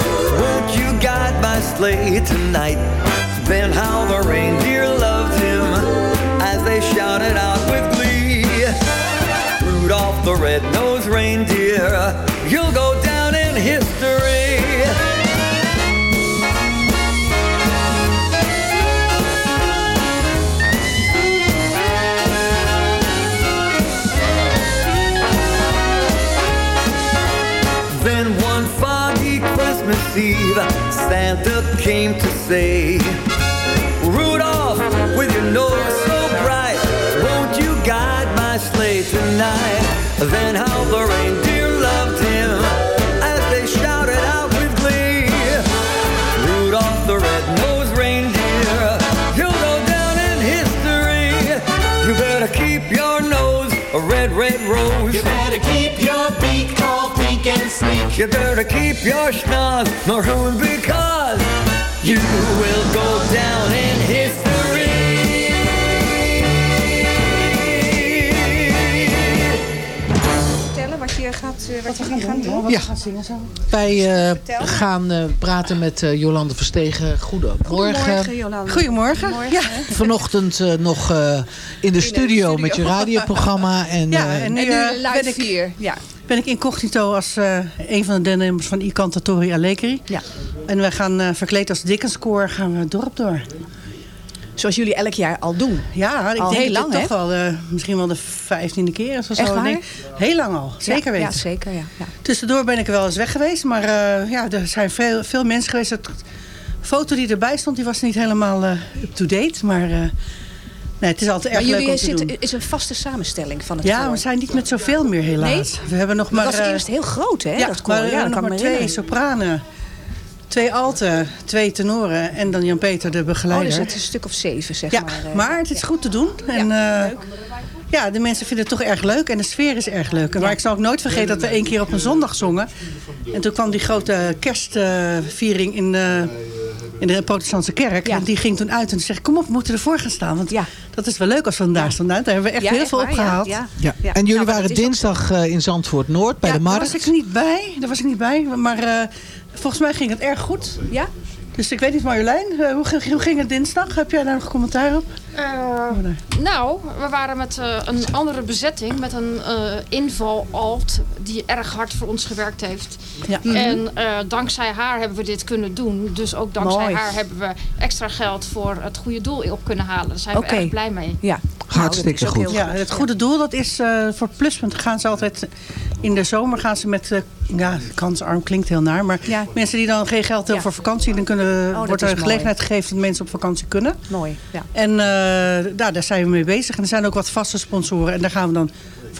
my sleigh tonight? Then how the reindeer loved him as they shouted out with glee. Rudolph the red-nosed reindeer, you'll go down in history. Came to say, Rudolph, with your nose so bright, won't you guide my sleigh tonight? Then how the reindeer loved him as they shouted out with glee. Rudolph the red-nosed reindeer, you'll go down in history. You better keep your nose a red, red rose. You better keep your beak all pink and sleek. You better keep your schnoz maroon because you will go down in history. Vertellen wat je gaat, eh, wat je gaat gaan doen? Ja. Wij eh, gaan eh, praten met eh, Jolande Verstegen. Goedemorgen. Goedemorgen, Jolanda. Goedemorgen. Ja. [LAUGHS] Vanochtend eh, nog eh, in de studio met je radioprogramma. [LAUGHS] En, Ja, eh, en nu, En nu eh, live ben, ik, vier. Ja. ben ik incognito als eh, een van de deelnemers van Icantatori Allegri. Ja. En wij gaan eh, verkleed als Dickenscore gaan we het dorp door. Zoals jullie elk jaar al doen. Ja, ik Al denk heel dat lang, toch wel eh, misschien wel de vijftiende keer of zo. Echt waar? Heel lang al, zeker Ja, weten. Ja, zeker. Ja. Ja. Tussendoor ben ik er wel eens weg geweest. Maar eh, ja, er zijn veel, veel mensen geweest. De foto die erbij stond, die was niet helemaal up-to-date. Maar Nee, het is altijd Maar erg leuk om te zitten, doen. is een vaste samenstelling van het Ja, koor. we zijn niet met zoveel meer helaas. Nee? We hebben nog maar... Dat was eerst heel groot, hè, Ja, dat koor. maar we Ja, hebben dat nog maar twee sopranen. Twee alten, twee tenoren en dan Jan-Peter de Oh, begeleider. dus het is een stuk of zeven, zeg ja, maar. eh. maar het is goed te doen. En, eh, ja, de mensen vinden het toch erg leuk en de sfeer is erg leuk. Maar ik zal ook nooit vergeten dat we één keer op een zondag zongen. En toen kwam die grote kerstviering in, eh, in de protestantse kerk. En die ging toen uit en toen zei kom op, we moeten ervoor gaan staan. Want dat is wel leuk als we daar staan. Daar hebben we echt Ja, heel echt veel waar, ja, opgehaald. ja. Ja. Ja. En jullie Nou, waren dinsdag eh, in Zandvoort Noord bij ja, de daar markt. was ik niet bij. Daar was ik niet bij. Maar eh, volgens mij ging het erg goed. Ja? Dus ik weet niet, Marjolein, eh, hoe, ging- hoe ging het dinsdag? Heb jij daar nog commentaar op? Eh, nou, we waren met eh, een andere bezetting. Met een eh inval-alt die erg hard voor ons gewerkt heeft. Ja. En eh, dankzij haar hebben we dit kunnen doen. Dus ook dankzij Mooi. haar hebben we extra geld voor het goede doel op kunnen halen. Daar zijn we erg blij mee. Ja. Hartstikke Nou, dat is ook goed. Ja, het goede doel dat is eh, voor Pluspunt gaan ze altijd in de zomer gaan ze met eh, ja kansarm klinkt heel naar, maar mensen die dan geen geld hebben voor vakantie, dan kunnen Oh, wordt er mooi. gelegenheid gegeven dat mensen op vakantie kunnen. Mooi, ja. En eh, nou, daar zijn we mee bezig. En er zijn ook wat vaste sponsoren en daar gaan we dan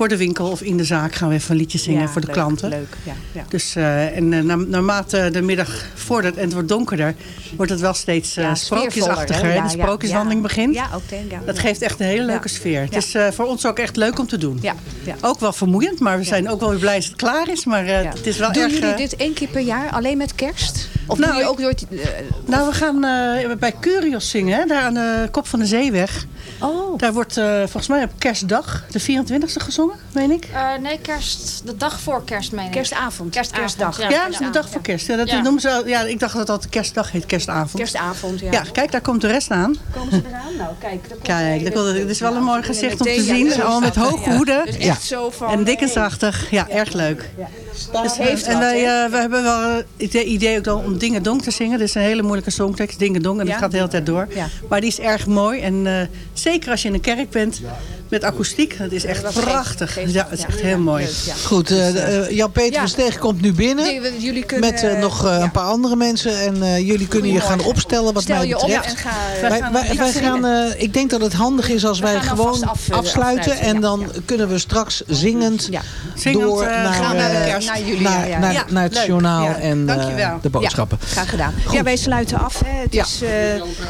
voor de winkel of in de zaak gaan we even een liedje zingen Ja, voor de leuk, klanten. Leuk, ja. ja. Dus, eh, en na- naarmate de middag vordert en het wordt donkerder, wordt het wel steeds eh sprookjesachtiger. hè? de sprookjeswandeling begint. Ja, ook denk. Dat geeft echt een hele leuke sfeer. Het is voor ons ook echt leuk om te doen. Ja, ja. Ook wel vermoeiend, maar we zijn ook wel weer blij dat het klaar is. Maar het is wel Doen erg... jullie dit één keer per jaar, alleen met kerst? Of Nou, doe je ook door... het- Nou, we gaan bij Curios zingen, hè? daar aan de kop van de zeeweg. Oh. Daar wordt eh, volgens mij op kerstdag, de 24e gezongen, meen ik. Eh, nee, kerst, de dag voor kerst meen ik. Kerstavond. Kerstavond, Kerstdag. ja. Ja, dat is de dag voor kerst. Ja, dat Ja. noemen ze, ja, ik dacht dat dat kerstdag heet, kerstavond. Kerstavond, ja. Ja, kijk, daar komt de rest aan. Komen ze eraan? Nou, kijk. daar komt Kijk, komt- dit is wel een mooi gezicht om te ja, zien. Allemaal met hoge ja. hoeden. Dus echt zo van, En dik en hey. zachtig. Ja, erg leuk. Dus, heeft en wij, eh, we hebben wel het idee, ook om Dingen Dong te zingen. Dit is een hele moeilijke songtekst, Dingen Dong. En dat Ja? gaat de hele tijd door. Ja. Maar die is erg mooi. En eh, zeker als je in een kerk bent met akoestiek. Dat is echt dat prachtig. ja, het is ja. echt heel mooi. Leuk, ja. Goed, eh, eh, Jan-Peter Ja. Versteeg komt nu binnen. We- jullie kunnen, met eh, nog eh, een paar andere mensen. En eh, jullie kunnen je gaan opstellen wat Stel mij je op betreft. en ga... Wij, gaan wij, wij gaan, eh, ik denk dat het handig is als We wij gewoon af, eh, afsluiten. afsluiten, En ja. dan kunnen we straks zingend Zingend, door eh, naar, gaan naar de eh, kerst. naar jullie, naar, ja, ja. naar, Ja, naar het leuk. journaal Ja, en eh, de boodschappen. Ja, graag gedaan. Ja, wij sluiten af. Hè. Het Ja. is, eh,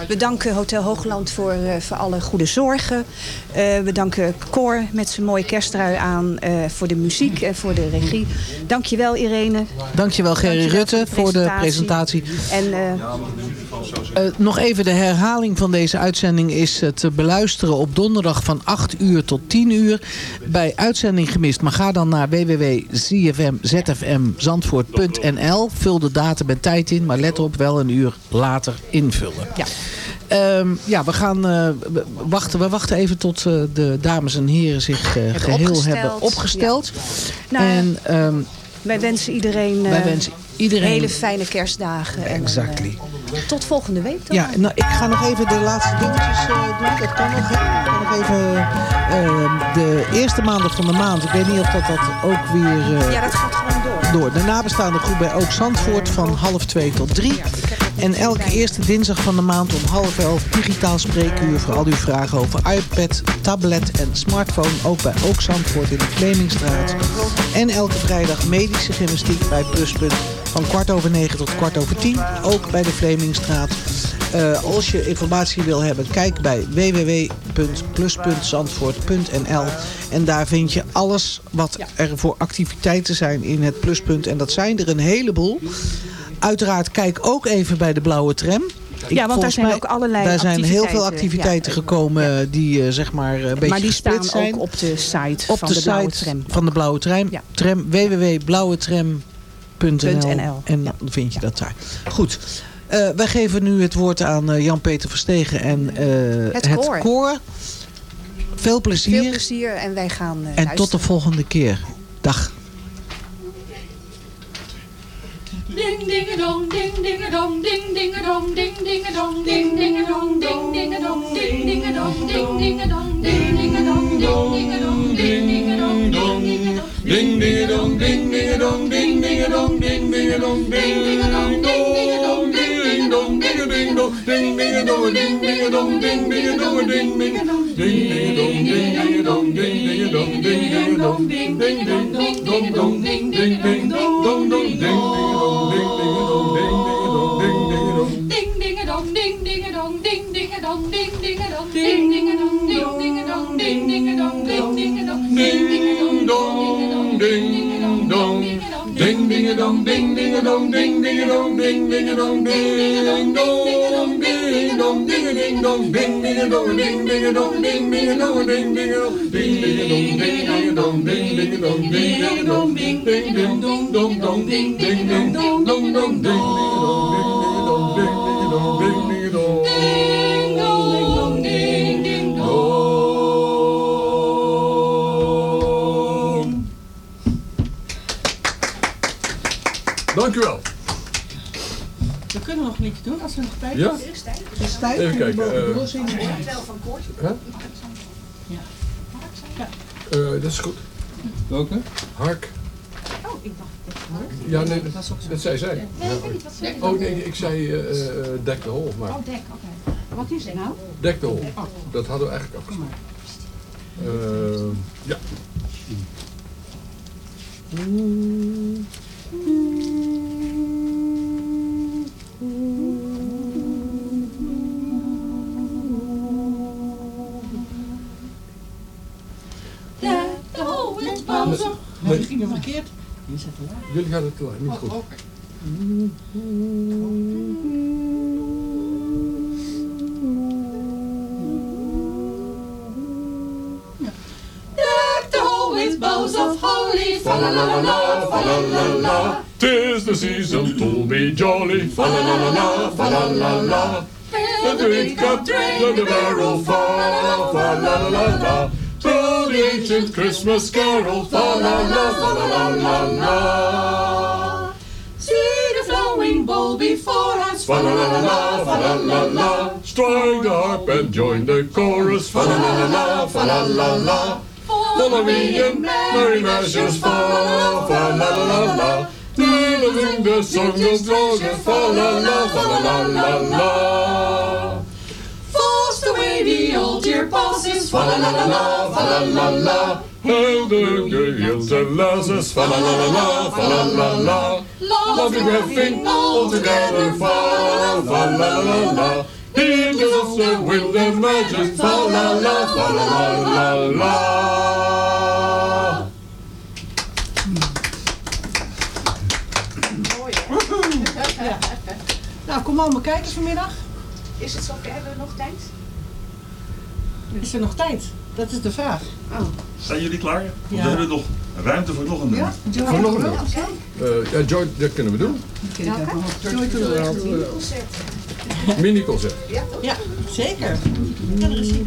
we danken Hotel Hoogland voor, eh, voor alle goede zorgen. Eh, we danken Cor met zijn mooie kersttrui aan eh, voor de muziek en voor de regie. Dankjewel Irene. Dankjewel Gerry Rutte voor de presentatie. En eh, nog even de herhaling van deze uitzending is eh, te beluisteren op donderdag van 8 uur tot 10 uur. Bij uitzending gemist. Maar ga dan naar www.zfmzandvoort.nl. Vul de datum en tijd in. Maar let op, wel een uur later invullen. Ja. Ehm, ja, we gaan eh, wachten. We wachten even tot eh, de dames en heren zich eh, geheel opgesteld. hebben opgesteld. Nou, en ehm, wij wensen iedereen, eh, wij wensen iedereen... hele fijne kerstdagen. En, Exactly. eh, tot volgende week dan. Ja, nou, ik ga nog even de laatste dingetjes eh, doen. Dat kan nog. Hè? Ik ga nog even eh, de eerste maandag van de maand. Ik weet niet of dat, dat ook weer eh, Ja, dat gaat gewoon door. door. De nabestaande groep bij Ook Zandvoort van half twee tot drie. En elke eerste dinsdag van de maand om half elf digitaal spreekuur voor al uw vragen over iPad, tablet en smartphone. Ook bij Ook Zandvoort in de Vlemingstraat. En elke vrijdag medische gymnastiek bij Pluspunt van kwart over negen tot kwart over tien. Ook bij de Vlemingstraat. Eh, als je informatie wil hebben, kijk bij www.plus.zandvoort.nl En daar vind je alles wat er voor activiteiten zijn in het Pluspunt. En dat zijn er een heleboel. Uiteraard kijk ook even bij de Blauwe Tram. Ja, want daar zijn mij- ook allerlei Daar zijn heel veel activiteiten, gekomen eh, die eh, zeg maar een beetje maar die staan zijn ook op de site op van de, de, Blauwe site Tram. van de Blauwe Tram. Ja. tram www.blauwetram.nl .nl. En dan vind je dat daar. Goed. Eh, wij geven nu het woord aan eh, Jan-Peter Verstegen en eh, Het koor. koor. Veel plezier. Veel plezier en wij gaan en luisteren. tot de volgende keer. Dag. Ding ding a dong ding ding a dong ding ding a dong ding ding a dong ding ding a dong ding ding a dong ding ding a dong ding ding a dong ding ding dong ding ding dong ding ding dong ding ding dong Ding ding dong ding ding dong ding ding a dong ding ding a dong ding ding a dong ding ding dong ding ding dong ding ding dong ding ding dong dong a ding ding a dong ding ding a dong a ding ding a dong ding ding a dong ding ding a dong ding ding a dong ding ding a dong ding ding dong dong dong dong ding ding ding dong dong dong ding ding a dong ding ding a dong ding ding a dong ding ding a dong Ding ding a dong, ding ding a dong, ding ding a dong, ding ding a dong, ding ding a dong, ding ding a dong, ding ding a dong, ding ding a dong, dong ding dong ding ding a dong ding ding a dong ding ding a dong ding ding a dong ding a dong ding dong ding a ding dong ding ding a dong ding ding a dong ding ding a dong ding ding a dong ding ding a dong ding ding a dong ding ding a dong ding ding a dong ding ding ding dong dong dong ding ding ding dong dong dong ding ding a dong ding ding a dong ding ding a dong ding ding a dong Dank u wel. We kunnen nog een liedje doen als er nog tijd Ja? is. Er is tijd. Even kijken, we eh, doorzingen? Hè? Ja. Eh, dat is goed. Welke? Hark. Oh, ik dacht dat Hark. Ja, nee, Dat dat, was ook zo. dat zei zij. Nee, ik weet niet, wat zei je? Oh nee, ik zei eh, eh, dek de hol. Maar Oh, dek, oké. Wat is het nou? dek de hol. Oh. Dat hadden we eigenlijk afgesproken. Eh, ja. Die ging er verkeerd. Die zet te laag. Jullie gaan het te niet Oh, goed. with boughs of holly. Fa la la la la, fa la la la. Tis the season to be jolly. Fa la la la la, fa la la la. The drink up, drink the barrel fall. Fa la la la la. The ancient Christmas carol. Fa la la, fa la la la la. See the flowing bowl before us. Fa la la la la, fa la la la. Strike the harp and join the chorus. Fa la la la la, fa la la la. Follow me in merry measures. Fa la la la la. Sing the song of joy. Fa la la, fa la la la la. The old year passes. Fa la la la la, fa la la la. Hail the gales and lasses. Fa la la la la, fa la la la. Loving laughing all together. Fa fa la la la la. He gives us the wind and magic. Fa la la, fa la la la la. Ja. Nou, kom allemaal kijken vanmiddag. Is het zo? Hebben we nog tijd? Is er nog tijd? Dat is de vraag. Oh. Zijn jullie klaar? Want Ja. we hebben nog ruimte voor nog een nummer. Joy, Voor nog een ja, nummer. Eh, ja, Joy, dat kunnen we doen. Joy kunnen we helpen. Mini-concert. Ja, zeker. Ja, er is hier.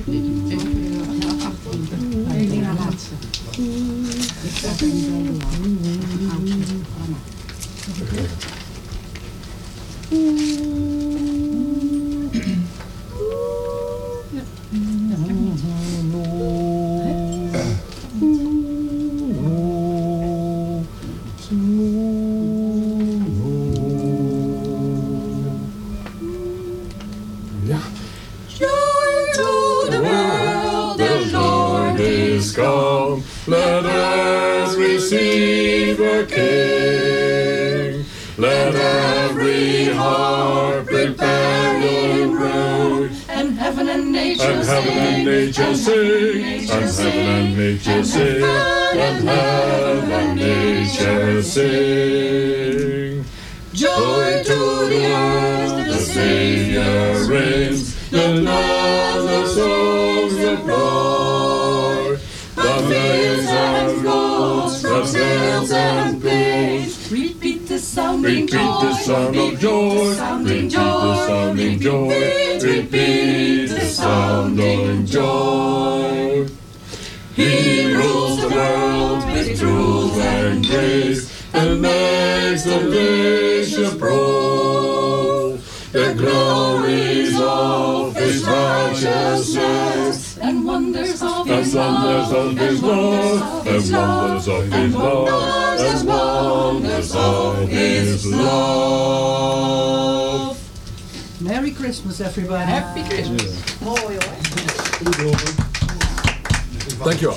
And heaven and nature sing. And heaven and nature sing. And heaven and nature sing. Joy to the world, the Savior reigns. The love, the God. The flames and roads, the sails and planes. Repeat the sounding Repeat the sound of joy. Repeat the sounding joy. Repeat the sounding joy. He rules the world with truth and grace and makes the nation proud. The glories of his righteousness and wonders of and his wonders love, of his love, and wonders of his love, and wonders of his love. Merry Christmas, everybody. Happy Christmas. Mooi hoor. Dankjewel.